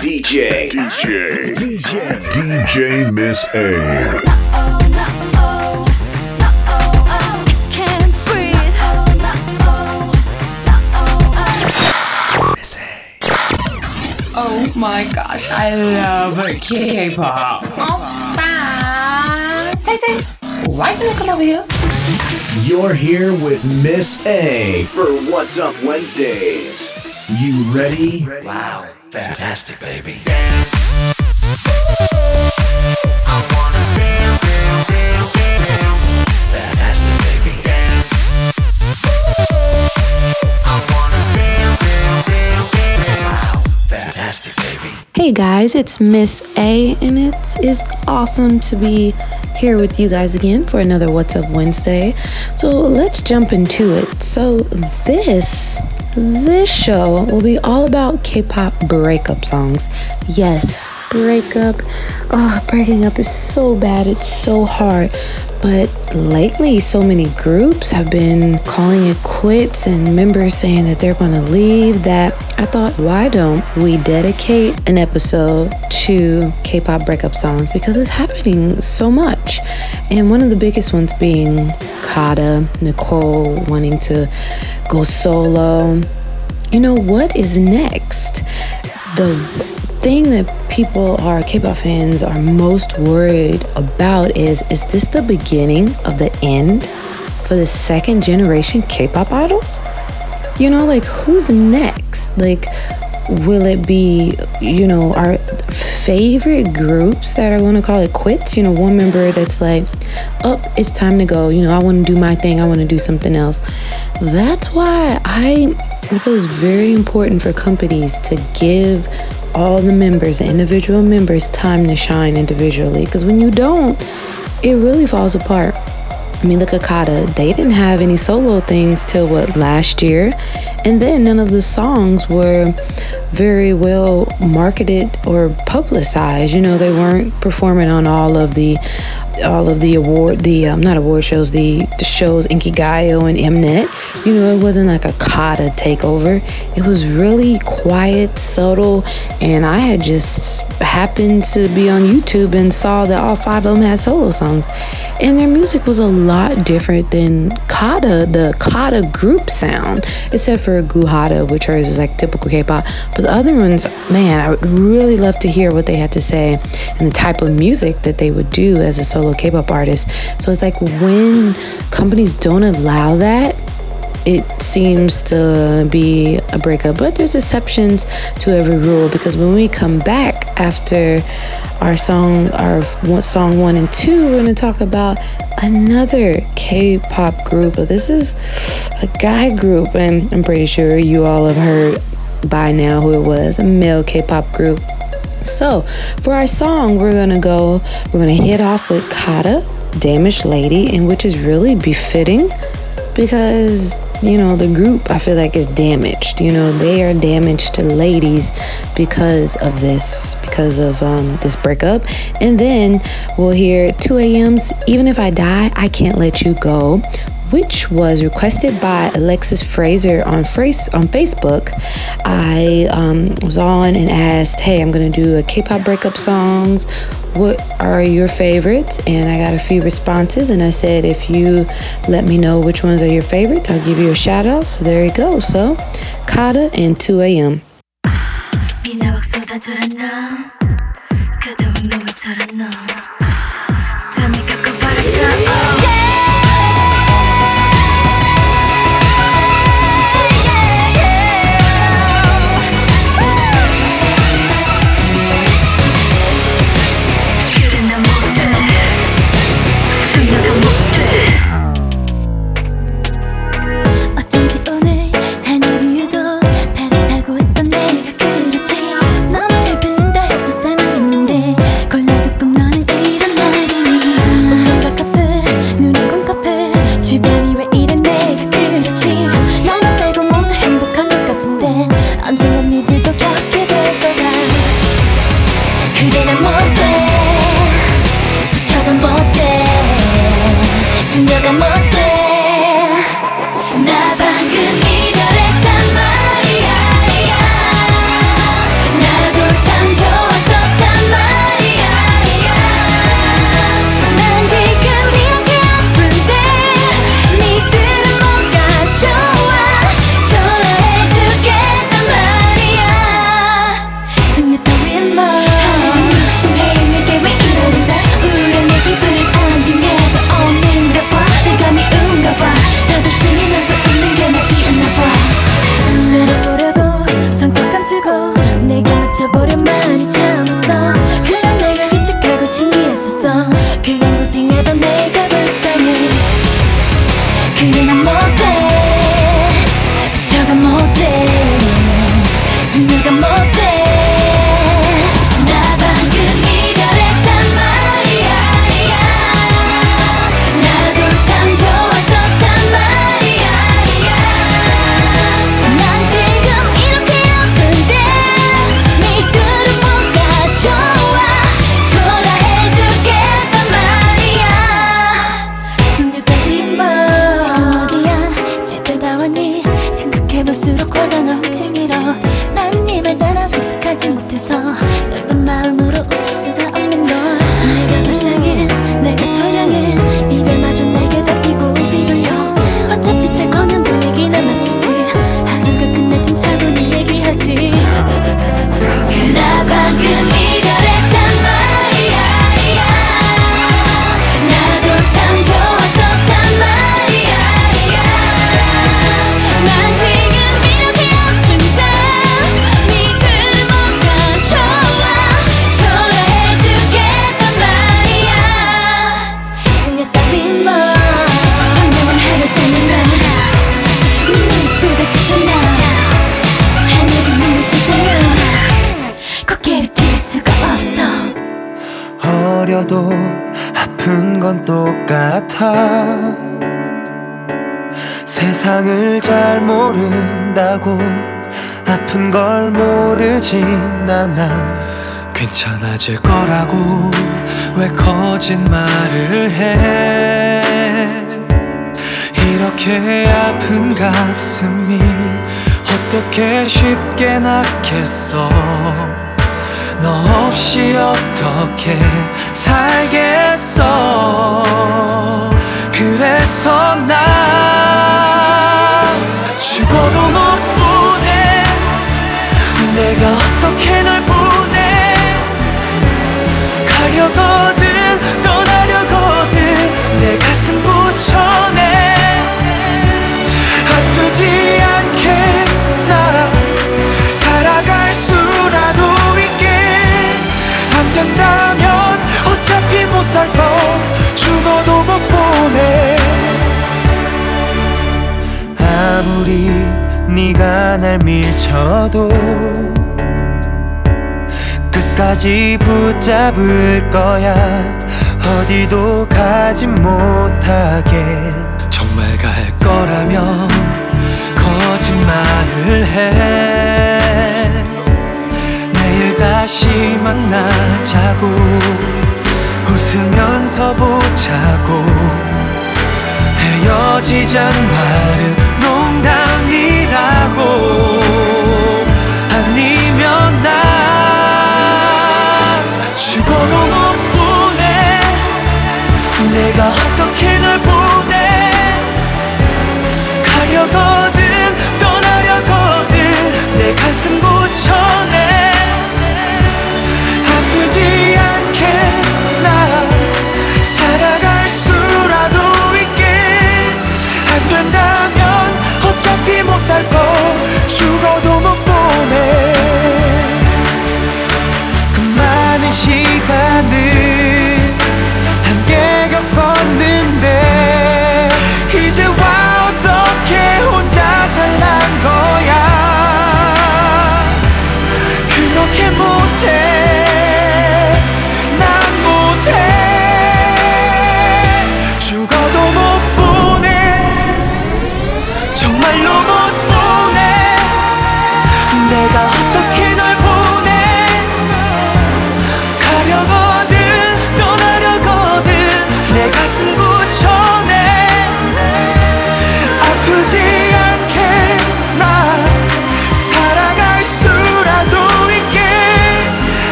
DJ. DJ. DJ. DJ Miss A. Oh my gosh, I love K-pop. Oppa! Tay Tay, why can i come over here? You're here with Miss A for What's Up Wednesdays. You ready? ready? Wow fantastic, baby. Dance. I wanna dance, dance, dance, dance. Fantastic, baby. Wow, fantastic, baby. Hey guys, it's Miss A, and it is awesome to be here with you guys again for another What's Up Wednesday. So let's jump into it. So this this show will be all about K-pop breakup songs. Yes, breakup. Oh, breaking up is so bad. It's so hard. But lately, so many groups have been calling it quits and members saying that they're going to leave. That I thought, why don't we dedicate an episode to K pop breakup songs because it's happening so much. And one of the biggest ones being Kara, Nicole wanting to go solo. You know, what is next? The thing that people are K-pop fans are most worried about is is this the beginning of the end for the second generation K-pop idols? You know, like who's next? Like will it be, you know, our favorite groups that are going to call it quits? You know, one member that's like, "Oh, it's time to go. You know, I want to do my thing. I want to do something else." That's why I it feels very important for companies to give all the members, the individual members, time to shine individually. Because when you don't, it really falls apart. I mean, look at Kara. They didn't have any solo things till what last year, and then none of the songs were very well marketed or publicized. You know, they weren't performing on all of the all of the award, the um, not award shows, the, the shows Inkigayo and Mnet. You know, it wasn't like a Kara takeover. It was really quiet, subtle, and I had just happened to be on YouTube and saw that all five of them had solo songs, and their music was a lot different than Kara, the Kara group sound, except for Goo Hara, which hers is like typical K-pop. But the other ones, man, I would really love to hear what they had to say and the type of music that they would do as a solo K-pop artist. So it's like when companies don't allow that, it seems to be a breakup. But there's exceptions to every rule because when we come back after our song, our song one and two, we're gonna talk about another K-pop group. But this is a guy group, and I'm pretty sure you all have heard by now who it was, a male K-pop group. So, for our song, we're gonna go, we're gonna hit off with Kara, Damaged Lady, and which is really befitting because, you know, the group I feel like is damaged. You know, they are damaged to ladies because of this, because of um, this breakup. And then we'll hear 2 a.m.'s Even If I Die, I Can't Let You Go, which was requested by Alexis Fraser on face on Facebook. I um, was on and asked, "Hey, I'm gonna do a K-pop breakup songs. What are your favorites?" And I got a few responses, and I said, "If you let me know which ones are your favorites, I'll give you a shout out." So there you go. So, Kara and 2 a.m. 똑같아 세상을 잘 모른다고 아픈 걸 모르진 않아. 괜찮아질 거라고 왜 거짓말을 해? 이렇게 아픈 가슴이 어떻게 쉽게 낫겠어? 너 없이 어떻게 살겠어 그래서 나 죽어도 못 보내. 내가 어떻게 널 보내? 가려거든 아무리 네가 날 밀쳐도 끝까지 붙잡을 거야. 어디도 가지 못하게. 정말 갈 거라면 거짓말을 해. 내일 다시 만나자고. 웃으면서 보자고 헤어지자는 말은 농담이라고 아니면 나 죽어도 못 보내. 내가 어떻게 널 보내? 가려거든 떠나려거든 내 가슴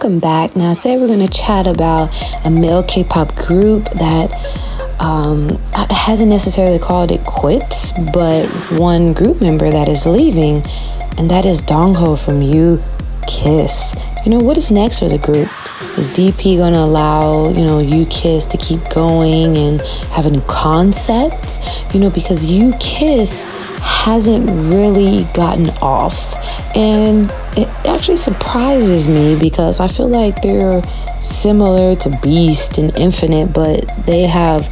Welcome back. Now, today we're going to chat about a male K-pop group that um, hasn't necessarily called it quits, but one group member that is leaving, and that is Dongho from You Kiss. You know what is next for the group? Is DP going to allow you know U-Kiss to keep going and have a new concept? You know because U-Kiss hasn't really gotten off. And it actually surprises me because I feel like they're similar to Beast and Infinite, but they have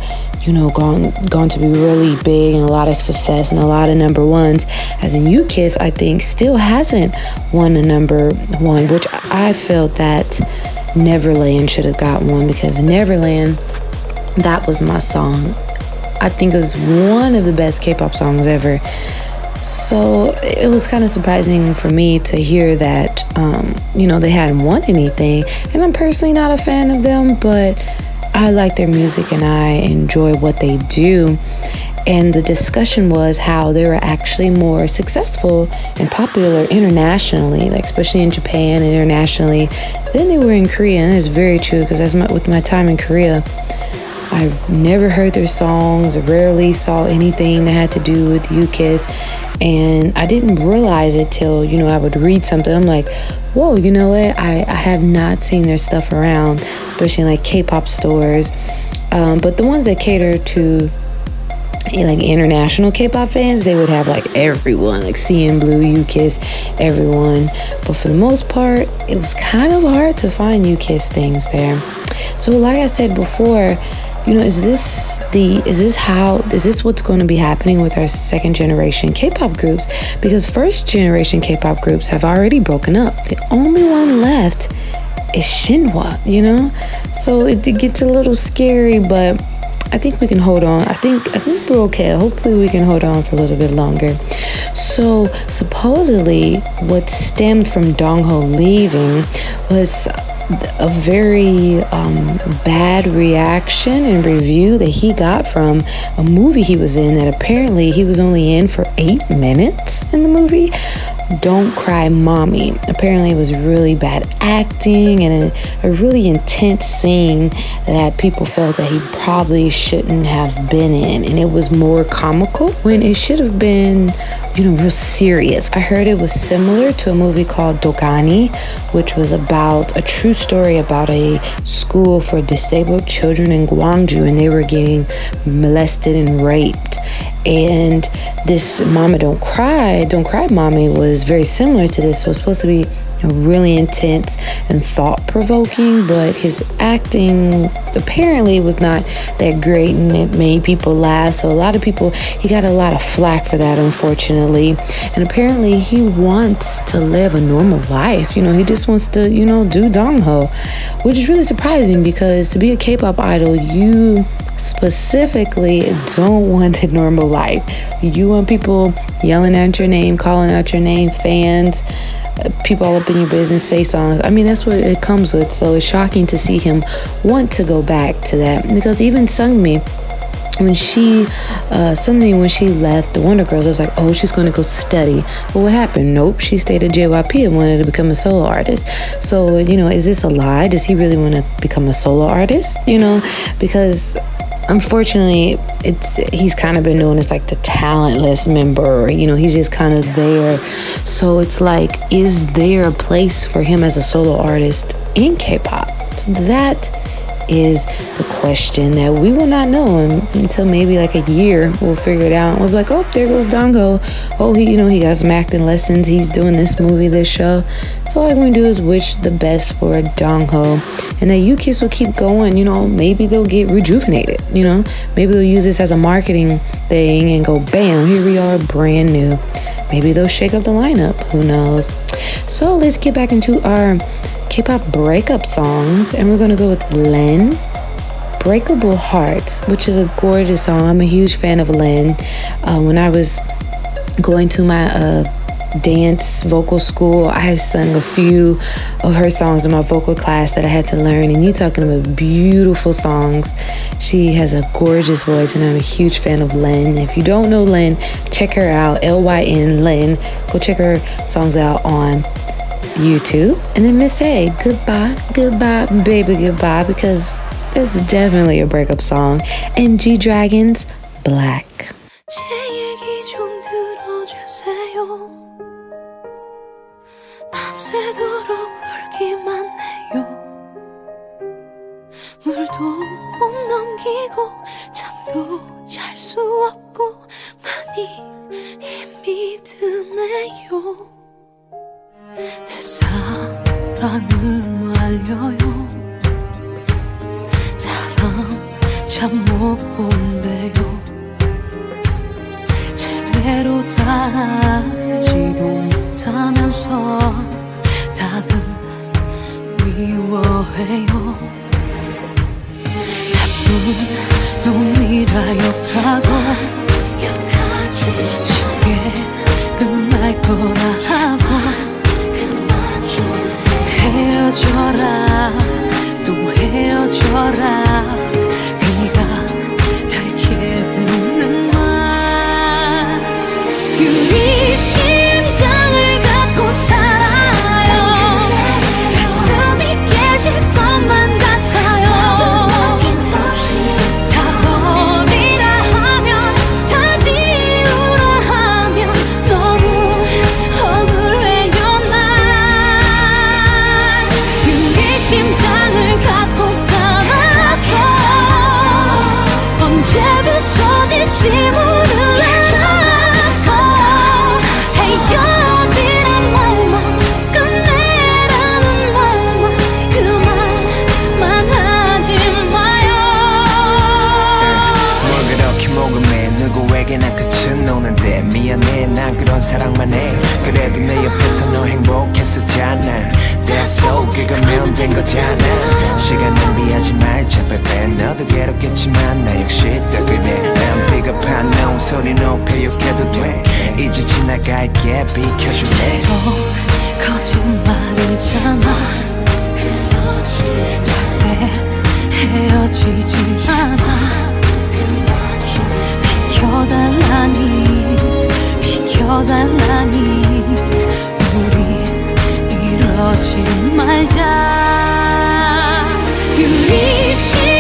you know, gone gone to be really big and a lot of success and a lot of number ones. As in U-Kiss, I think still hasn't won a number one, which I felt that Neverland should have got one because Neverland, that was my song. I think was one of the best K-pop songs ever. So it was kind of surprising for me to hear that, um, you know, they hadn't won anything. And I'm personally not a fan of them, but I like their music and I enjoy what they do. And the discussion was how they were actually more successful and popular internationally, like especially in Japan internationally, than they were in Korea. And it's very true because as my, with my time in Korea, I never heard their songs, rarely saw anything that had to do with U-Kiss. And I didn't realize it till, you know, I would read something. I'm like, whoa, you know what? I, I have not seen their stuff around, especially in like K-pop stores. Um, but the ones that cater to like international K-pop fans, they would have like everyone, like CNBLUE, U-Kiss, everyone. But for the most part, it was kind of hard to find U-Kiss things there. So like I said before, you know, is this the is this how is this what's going to be happening with our second generation K-pop groups? Because first generation K-pop groups have already broken up. The only one left is Shinhwa, you know? So it, it gets a little scary, but I think we can hold on. I think I think we're okay. Hopefully we can hold on for a little bit longer. So supposedly what stemmed from Dongho leaving was a very um, bad reaction and review that he got from a movie he was in that apparently he was only in for eight minutes in the movie. Don't Cry Mommy. Apparently, it was really bad acting and a, a, really intense scene that people felt that he probably shouldn't have been in. And it was more comical when it should have been, you know, real serious. I heard it was similar to a movie called Dogani, which was about a true story about a school for disabled children in Gwangju, and they were getting molested and raped. And this Mama Don't Cry, Don't Cry Mommy was very similar to this. So it's supposed to be you know, really intense and thought provoking, but his acting apparently was not that great and it made people laugh. So a lot of people, he got a lot of flack for that, unfortunately. And apparently he wants to live a normal life. You know, he just wants to, you know, do Dongho, which is really surprising because to be a K pop idol, you specifically don't want a normal life. You want people yelling out your name, calling out your name, fans, uh, people all up in your business, say songs. I mean, that's what it comes with. So it's shocking to see him want to go back to that because even Sunmi when she uh, suddenly when she left the Wonder Girls, I was like, oh, she's going to go study. But what happened? Nope, she stayed at JYP and wanted to become a solo artist. So you know, is this a lie? Does he really want to become a solo artist? You know, because unfortunately it's he's kind of been known as like the talentless member. You know he's just kind of there. So it's like is there a place for him as a solo artist in k-pop? That is the question that we will not know until maybe like a year. We'll figure it out. We'll be like, oh, there goes Dongho. Oh, he, you know, he got some acting lessons. He's doing this movie, this show. So all I'm going to do is wish the best for Dongho, and that U-Kiss will keep going. You know, maybe they'll get rejuvenated. You know, maybe they'll use this as a marketing thing and go, bam, here we are, brand new. Maybe they'll shake up the lineup. Who knows? So let's get back into our K-pop breakup songs, and we're gonna go with Lyn. Breakable Hearts, which is a gorgeous song. I'm a huge fan of Lyn. Uh, when I was going to my uh, dance vocal school, I had sung a few of her songs in my vocal class that I had to learn. And you talking about beautiful songs. She has a gorgeous voice, and I'm a huge fan of Lyn. If you don't know Lyn, check her out. L Y N Lyn. Go check her songs out on YouTube. And then Miss A, goodbye, goodbye, baby, goodbye, because that's definitely a breakup song. And G Dragons, Black. 바쁠 땐 너도 괴롭겠지만 나 역시 뜨거네 난 비겁한 놈 소리 높여 욕해도 돼. 이제 지나갈게 비켜줄래 거짓말이잖아. 절대 헤어지지 않아. 비켜달라니 비켜달라니. 우리 이러지 말자. you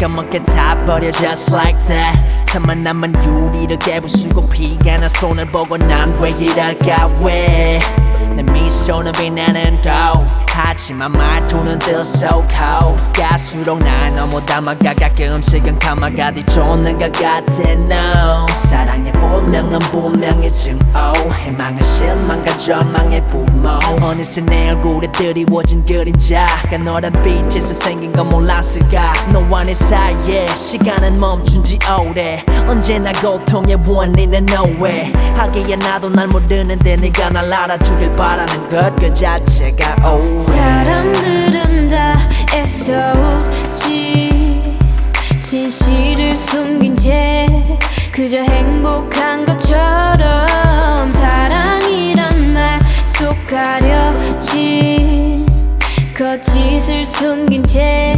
시커멓게 다 버려 just like that 틈만 남은 유리를 깨부수고 피가 나 손을 보고 난 왜 이럴까 왜내 미소는 빛나는 도 하지만 말투는 들썩하고 갈수록 날 너무 담아가 가끔씩은 감아가디 쫓는 것 같아 no 사랑의 본명은 분명히 증오. 희망은 실망과 절망의 부모. 어느새 내 얼굴에 드리워진 그림자가 너란 빛에서 생긴 건 몰랐을까? 너와 내 사이에 시간은 멈춘 지 오래. 언제나 고통의 원인은 nowhere. 하기에 나도 날 모르는데 네가 날 알아주길 바라는 것 그 자체가 oh 사람들은 다 애써오지. 진실을 숨긴 채 그저 행복한 것처럼 사랑이란 말 속 가려진 거짓을 숨긴 채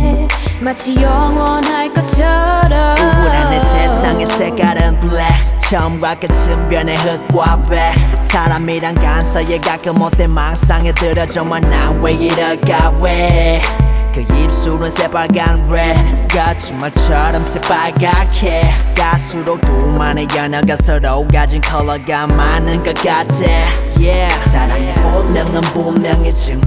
마치 영원할 것처럼 우울한 내 세상의 색깔은 black 처음과 끝은 변해 흙과 배. 사람이란 간사에 가끔 못된 망상에 들어 정말 난왜 이럴까 왜 그 입술은 새빨간 red. 거짓말처럼 새빨갛게. 갈수록 둘만의 연어가 서로 가진 컬러가 많은 것 같아. Yeah. 사랑의 본명은 분명히 증오.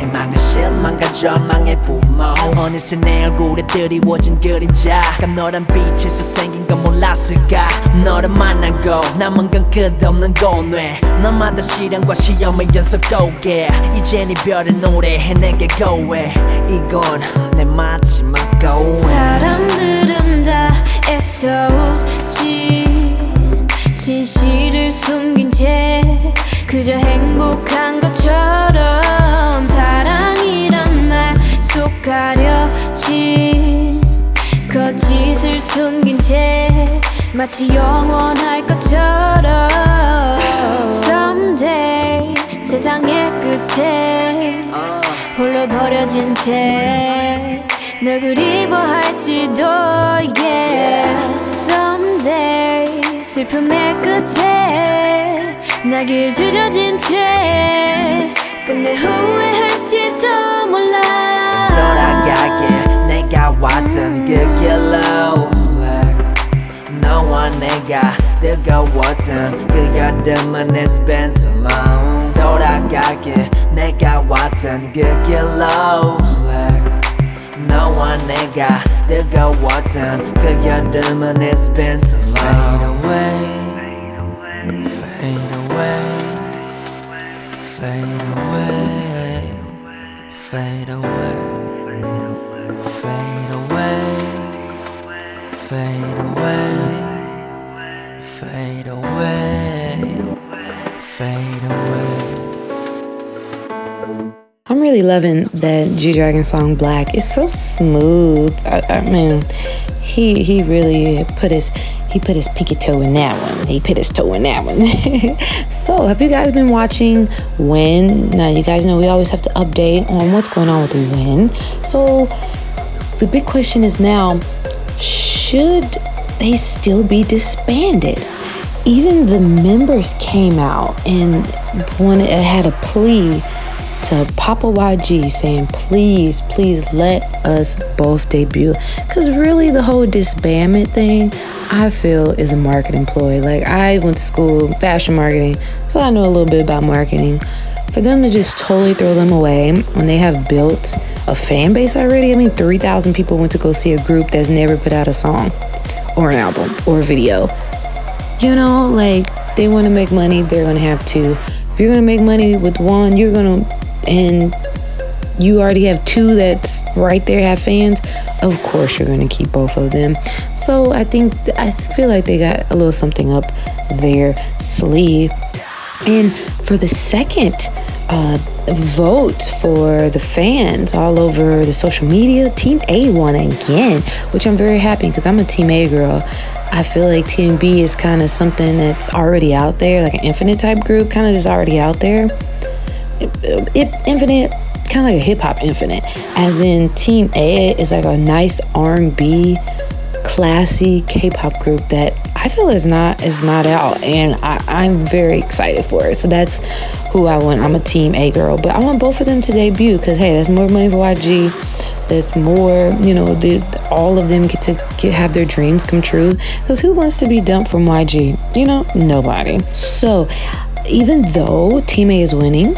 희망은 실망과 절망의 부모. 어느새 내 얼굴에 드리워진 그림자가 너란 빛에서 생긴 건 몰랐을까? 너를 만나고 남은 건 끝없는 고뇌. 너마다 시련과 시험의 연속 고개 이젠 이별의 노래해 내게 고해 이건 내 마지막 고해. 사람들은 다 애써오지. 진실을 숨긴 채 그저 행복한 것처럼 사랑이란 말 속 가려진 거짓을 숨긴 채 마치 영원할 것처럼. Someday 세상의 끝에 홀로 버려진 채널 그리워할지도 yeah Someday 슬픔의 끝에 나길 줄여진 채 끝내 후회할지도 몰라. 돌아가게 내가 왔던 그 뜨거웠던 그 여름은 it's been too long 돌아가게 내가 왔던 그 길로 너와 내가 뜨거웠던 그 여름은 it's been too long Fade away Fade away Fade away Fade away Fade away Fade Really loving that G Dragon song Black. It's so smooth. I, I mean, he he really put his he put his pinky toe in that one. He put his toe in that one. so, have you guys been watching Win? Now, you guys know we always have to update on what's going on with the Win. So, the big question is now, should they still be disbanded? Even the members came out and wanted had a plea to Papa YG saying, please, please let us both debut. Because really, the whole disbandment thing, I feel, is a marketing ploy. Like, I went to school, fashion marketing, so I know a little bit about marketing. For them to just totally throw them away when they have built a fan base already, I mean, 3,000 people went to go see a group that's never put out a song or an album or a video. You know, like, they want to make money, they're going to have to. If you're going to make money with one, you're going to and you already have two that's right there have fans, of course you're going to keep both of them. So I think I feel like they got a little something up their sleeve. And for the second uh, vote for the fans all over the social media, Team A won again, which I'm very happy because I'm a Team A girl. I feel like Team B is kind of something that's already out there, like an infinite type group, kind of just already out there infinite kind of like a hip hop infinite. As in team a is like a nice r&b classy k-pop group that i feel is not is not out and I, i'm very excited for it. So that's who i want. I'm a team a girl but i want both of them to debut because hey that's more money for yg there's more you know the, all of them get to get, have their dreams come true. Because who wants to be dumped from yg you know nobody. So even though team a is winning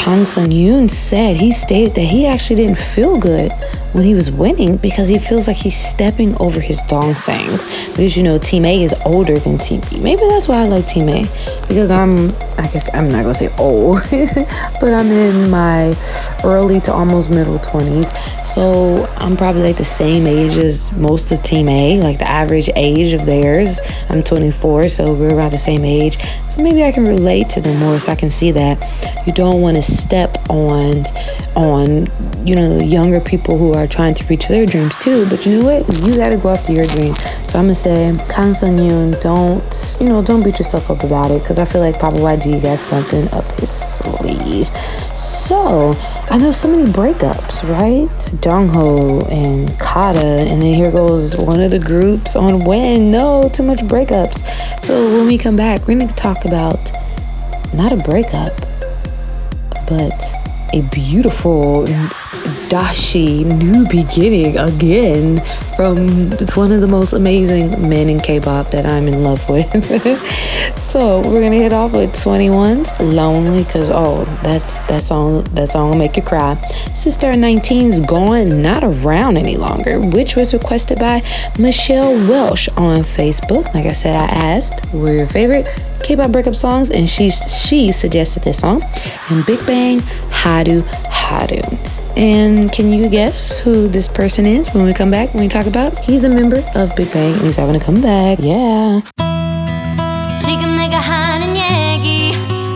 Kang Sung Yoon said he stated that he actually didn't feel good when he was winning because he feels like he's stepping over his dongsaengs. Because you know, Team A is older than Team B. Maybe that's why I like Team A because I'm, I guess I'm not gonna say old, but I'm in my early to almost middle 20s. So I'm probably like the same age as most of Team A, like the average age of theirs. I'm 24, so we're about the same age. So maybe I can relate to them more so I can see that you don't want to step on on you know younger people who are trying to reach their dreams too but you know what? You got to go after your dream. So i'm gonna say kang sung yoon don't you know don't beat yourself up about it because i feel like papa yg got something up his sleeve. So i know so many breakups right? Dongho and Kara and then here goes one of the groups on WIN no too much breakups. So when we come back we're gonna talk about not a breakup but a beautiful dashi new beginning again from one of the most amazing men in K-pop that I'm in love with. so we're gonna hit off with 2NE1's "Lonely" because oh, that's that song that song will make you cry. SISTAR19's "Gone," not around any longer, which was requested by Michelle Welsh on Facebook. Like I said, I asked, "Were your favorite?" K-pop breakup songs, and she she suggested this song, and Big Bang Haru Haru. And can you guess who this person is when we come back? When we talk about he's a member of Big Bang and he's having to come back. Yeah. 지금 내가 하는 얘기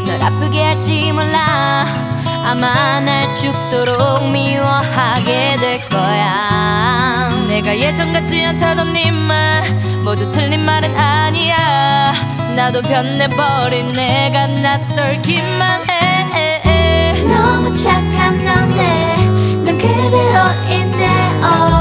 널 아프게 할지 몰라 아마 날 죽도록 미워하게 될 거야 내가 예전 같지 않다던 네말 모두 틀린 말은 아니야 나도 변해버린 내가 낯설기만 해 너무 착한 넌데 넌 그대로인데 oh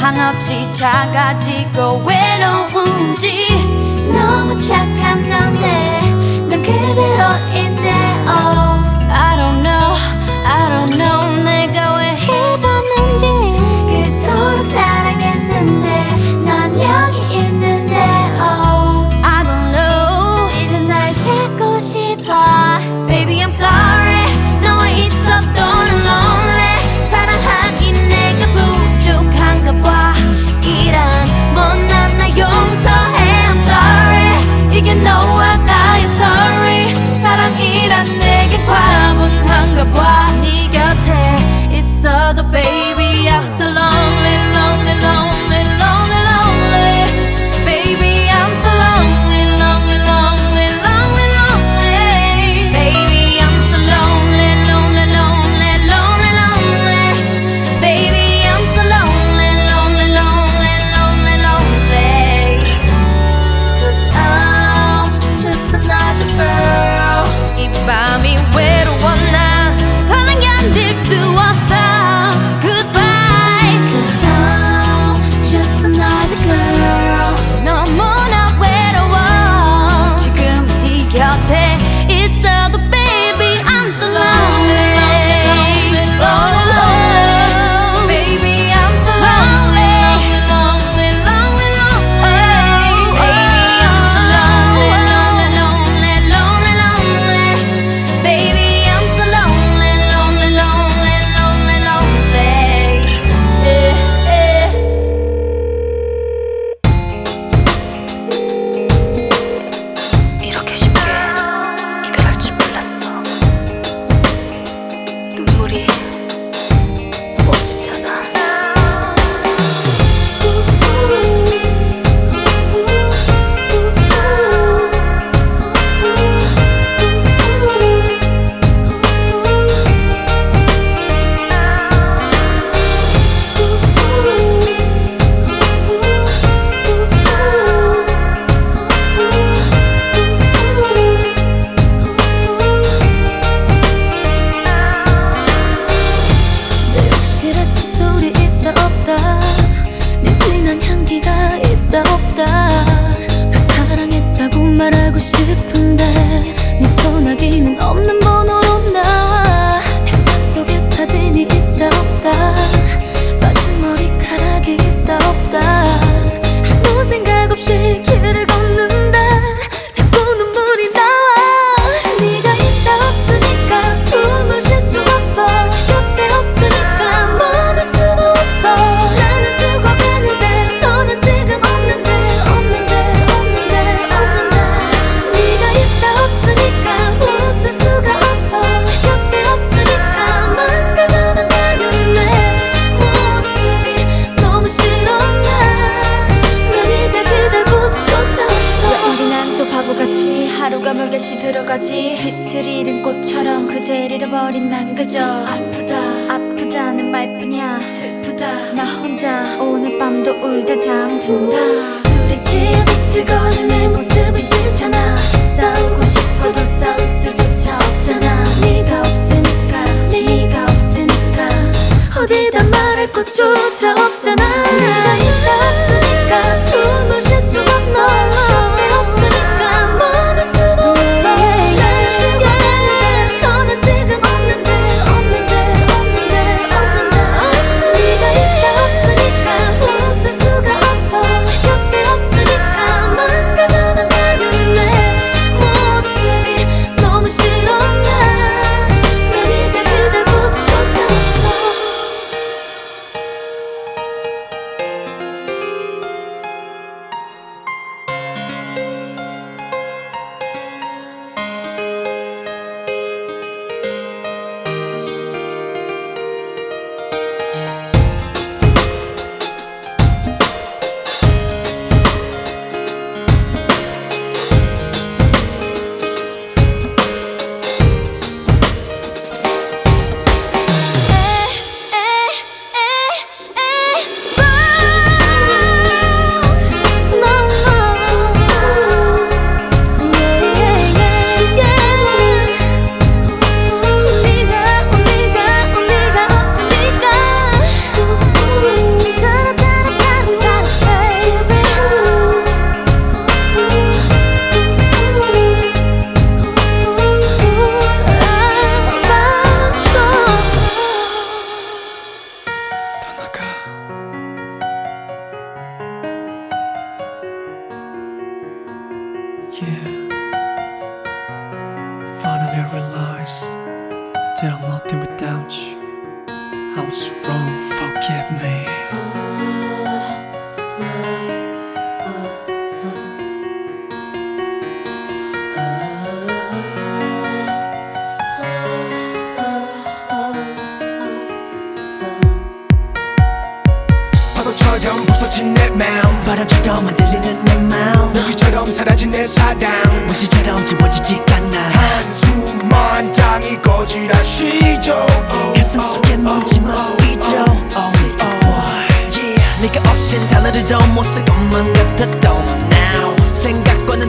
한없이 작아지고 외로운지 너무 착한 넌데 넌 그대로인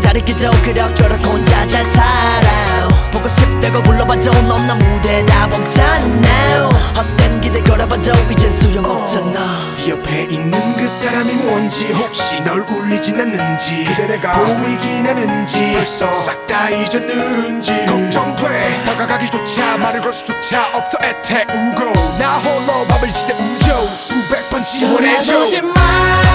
다르기도 그럭저럭 혼자 잘 살아 보고 싶다고 불러봐도 넌나? 무대 다 멈췄나 헛된 기대 걸어봐도 이젠 수용없잖아. 네 옆에 있는 그 사람이 뭔지 혹시 널 울리진 않는지 그대 내가 보이긴 하는지 벌써 싹 다 잊었는지 걱정돼. 다가가기조차 말을 걸 수조차 없어 애태우고. 나 홀로 밥을 지새우죠. 수백 번 지원해줘 전화보지 마.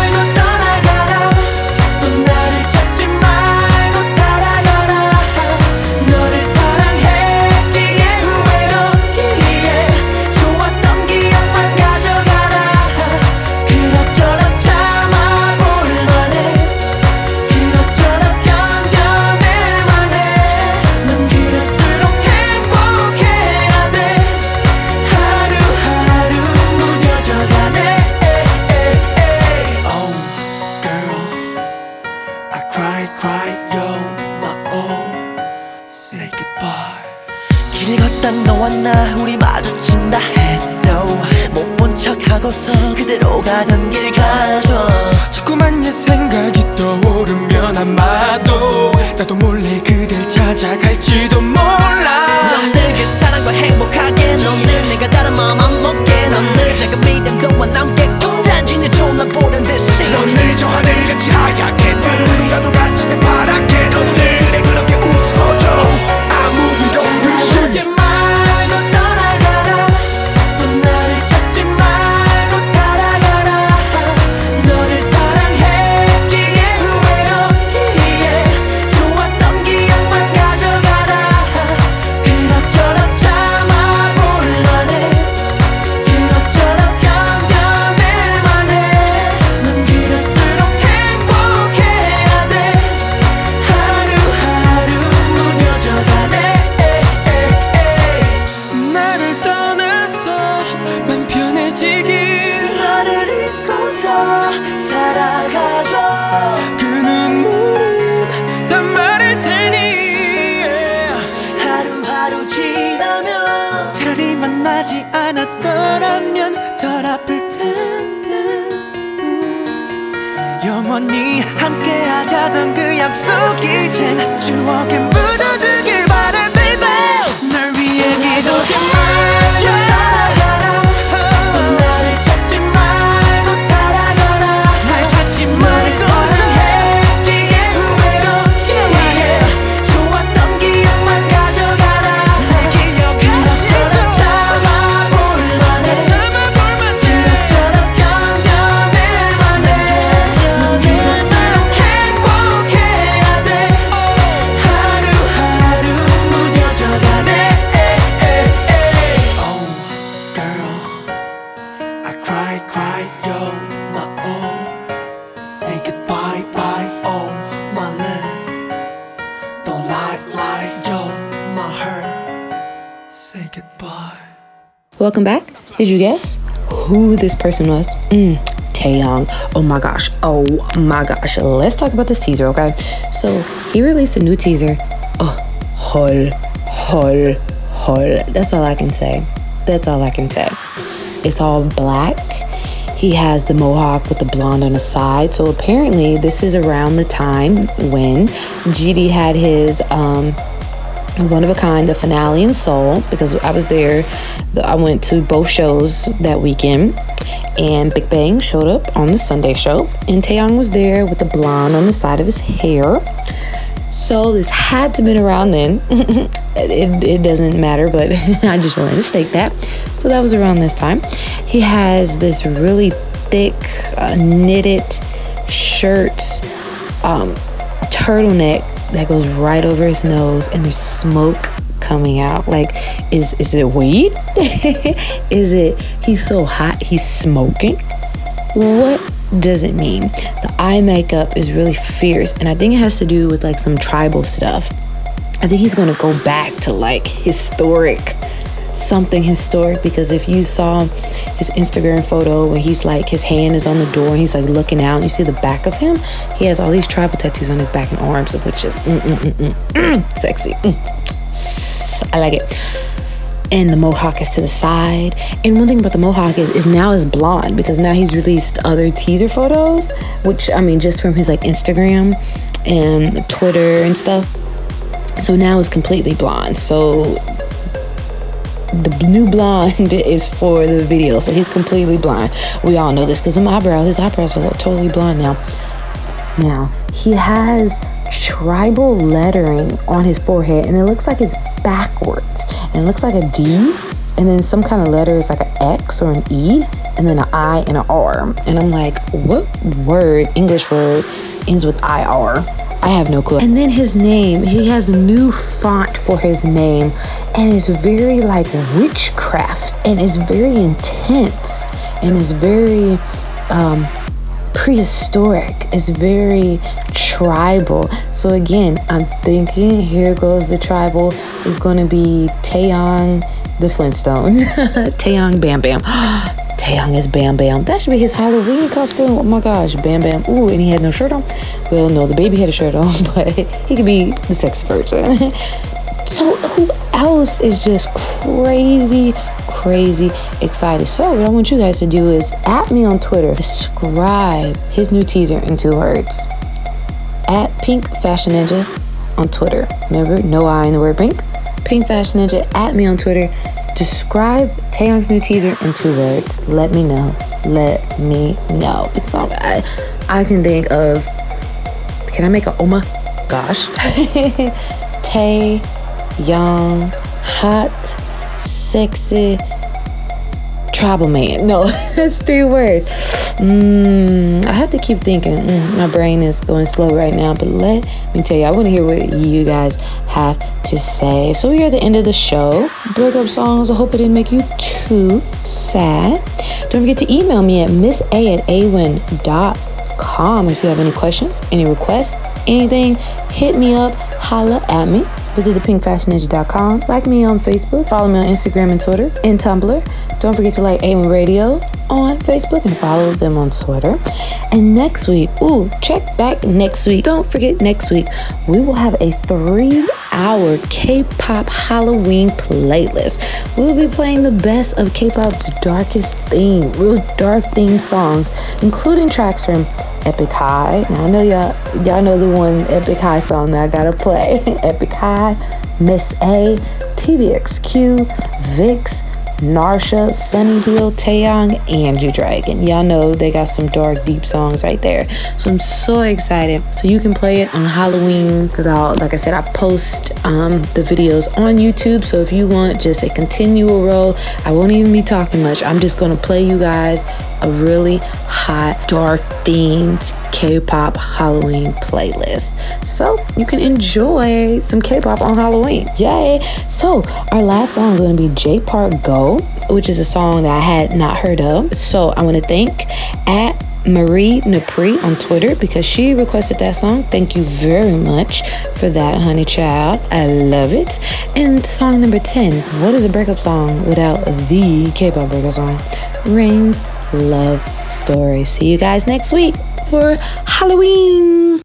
바꿔서 그대로 가던 길 가죠. 자꾸만 옛 생각이 떠오르면 아마도 나도 몰래 그댈 찾아갈지도 person was? Mm, Taeyang. Oh my gosh. Oh my gosh. Let's talk about this teaser, okay? So he released a new teaser. Oh, hol, hol, hol. That's all I can say. That's all I can say. It's all black. He has the mohawk with the blonde on the side. So apparently, this is around the time when GD had his um, one of a kind, the finale in Seoul, because I was there. I went to both shows that weekend, and Big Bang showed up on the Sunday show, and Taeyang was there with the blonde on the side of his hair. So this had to been around then. it, it doesn't matter, but I just wanted to state that. So that was around this time. He has this really thick uh, knitted shirt, um, turtleneck that goes right over his nose, and there's smoke coming out. Like, is is it weed? is it he's so hot he's smoking? What does it mean? The eye makeup is really fierce, and I think it has to do with like some tribal stuff. I think he's gonna go back to like historic, something historic. Because if you saw his Instagram photo where he's like his hand is on the door and he's like looking out, and you see the back of him, he has all these tribal tattoos on his back and arms, which is mm, mm, mm, mm, mm, sexy. Mm. I like it and the mohawk is to the side. And one thing about the mohawk is is now is blonde because now he's released other teaser photos, which I mean just from his like Instagram and Twitter and stuff. So now it's completely blonde. So the new blonde is for the video. So he's completely blind. We all know this because of my eyebrows. His eyebrows are totally blonde now. Now, he has tribal lettering on his forehead and it looks like it's backwards. And it looks like a D and then some kind of letter is like an X or an E and then an I and an R. And I'm like, what word, English word, ends with IR? I have no clue. And then his name, he has a new font for his name and it's very like witchcraft and it's very intense and it's very um prehistoric. It's very tribal. So again, I'm thinking here goes the tribal is going to be Taeyang the Flintstones. Taeyang Bam Bam. Taeyang is Bam Bam. That should be his Halloween costume. Oh my gosh, Bam Bam. Ooh, and he had no shirt on. Well, no, the baby had a shirt on, but he could be the sex version. so who else is just crazy crazy excited so what i want you guys to do is at me on twitter describe his new teaser in two words at pink fashion ninja on twitter remember no i in the word pink pink fashion ninja at me on twitter describe Taeyang's new teaser in two words. Let me know. Let me know. Because I, I can think of can i make a oh my gosh. Tay young hot sexy tribal man. No, that's three words. Mm, I have to keep thinking. Mm, my brain is going slow right now, but let me tell you, I want to hear what you guys have to say. So we are at the end of the show. Breakup songs. I hope it didn't make you too sad. Don't forget to email me at missa at awin.com if you have any questions, any requests, anything. Hit me up. Holla at me. Visit thepinkfashionninja.com. Like me on Facebook. Follow me on Instagram and Twitter and Tumblr. Don't forget to like A1 Radio on Facebook and follow them on Twitter. And next week, ooh, check back next week. Don't forget next week, we will have a three hour K-pop Halloween playlist. We'll be playing the best of K-pop's darkest theme, real dark theme songs, including tracks from Epik High. Now I know y'all y'all know the one Epik High song that I gotta play. Epik High, Miss A, TVXQ, VIXX, Narsha, Sunny Hill, Taeyang, and G Dragon. Y'all know they got some dark, deep songs right there. So I'm so excited. So you can play it on Halloween because I'll, like I said, I post um, the videos on YouTube. So if you want just a continual roll, I won't even be talking much. I'm just gonna play you guys a really hot, dark themed K-pop Halloween playlist. So you can enjoy some K-pop on Halloween. Yay! So our last song is going to be J Park Go, which is a song that I had not heard of. So I want to thank at Marie Napri on Twitter because she requested that song. Thank you very much for that, honey child. I love it. And song number 10 What is a breakup song without the K pop breakup song? Rain's Love Story. See you guys next week for Halloween.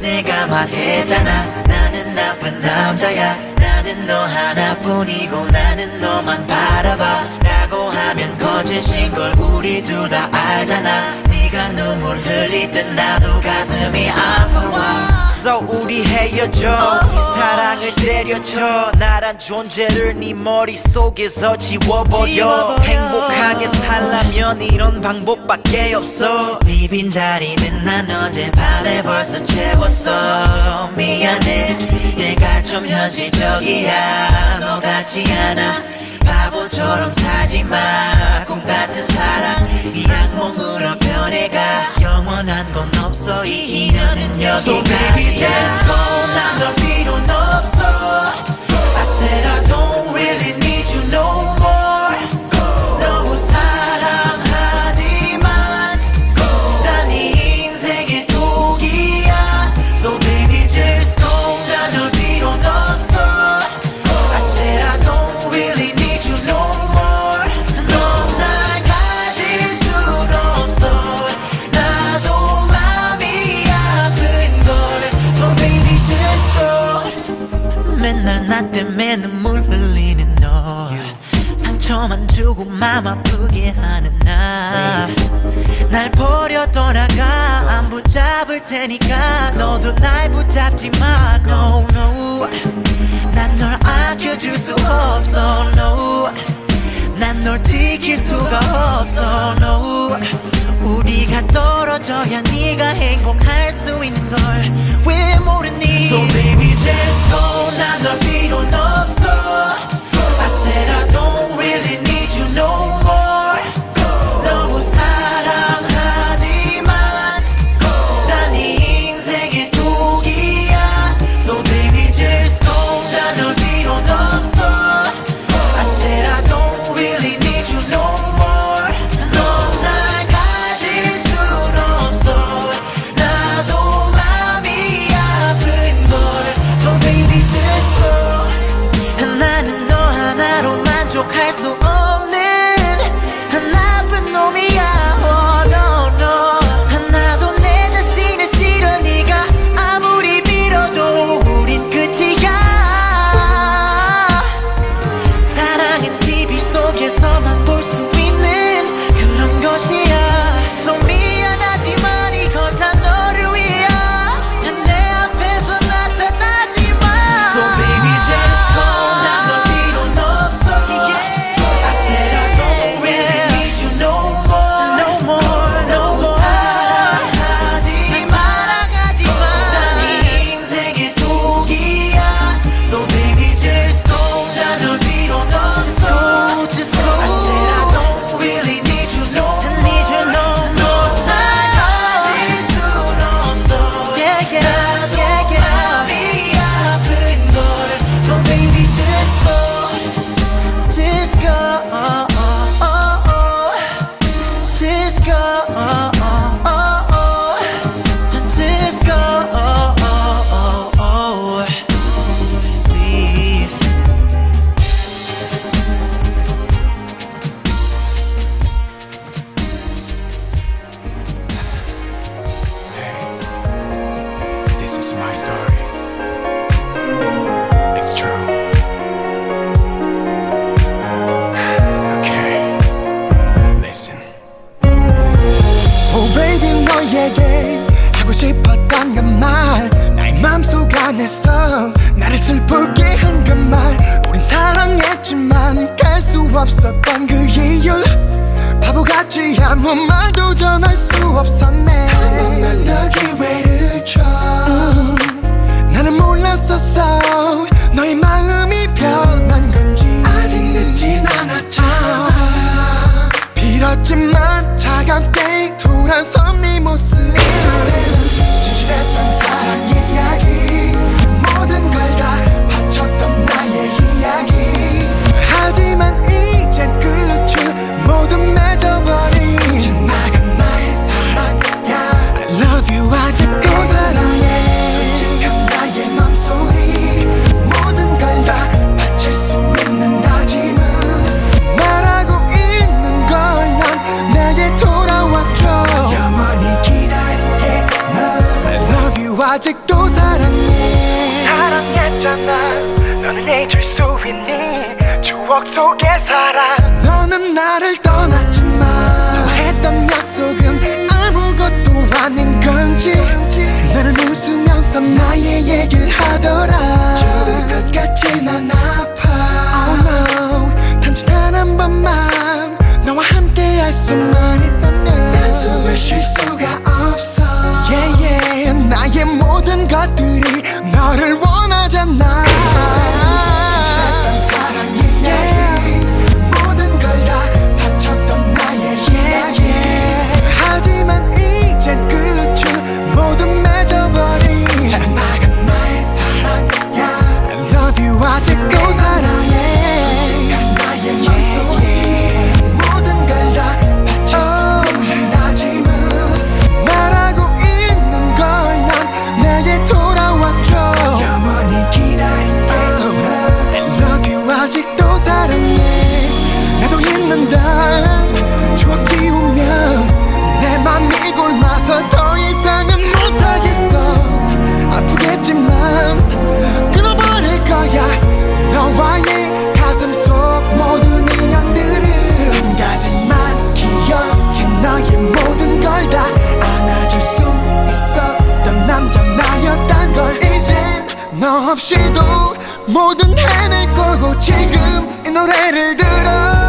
내가 말했잖아. 나는 나쁜 남자야. 나는 너 하나뿐이고 나는 너만 바라봐. 라고 하면 거짓인 걸 우리 둘 다 알잖아 눈물 흘릴 듯 나도 가슴이 아파와. So 우리 헤어져. 이 사랑을 때려쳐. 나란 존재를 네 머릿속에서 지워버려. 행복하게 살려면 이런 방법밖에 없어. 네 빈자리는 난 어젯밤에 벌써 채웠어. 미안해. 내가 좀 현실적이야. 너 같지 않아 바보처럼 살지마. 꿈같은 사랑 이 악몽으로 변해가. 영원한 건 없어 이 인연은 여기까지야 So baby just go 난널 필요는 없어. I said I don't 맘 아프게 하는 나날 버려 떠나가. 안 붙잡을 테니까. 너도 날 붙잡지 마. No no. 난 널 아껴줄 수 없어. No. 난 널 지킬 수가 없어. No. 우리가 떨어져야 네가 행복할 수 있는 걸 왜 모르니? So baby just go 난 널 필요는 없어 아직도 사랑해. 사랑했잖아. 너는 잊을 수 있니? 추억 속에 살아. 너는 나를 떠났지만 너 했던 약속은 아무것도 아닌 건지 나는 웃으면서 나의 얘기를 하더라. 저 끝까지 난 아파. Oh no. 단지 단 한 번만 너와 함께 할 수만 있다면 그 난 숨을 쉴 수가 없어. 너를 원하잖아. 없이도 모든 해낼 거고 지금 이 노래를 들어.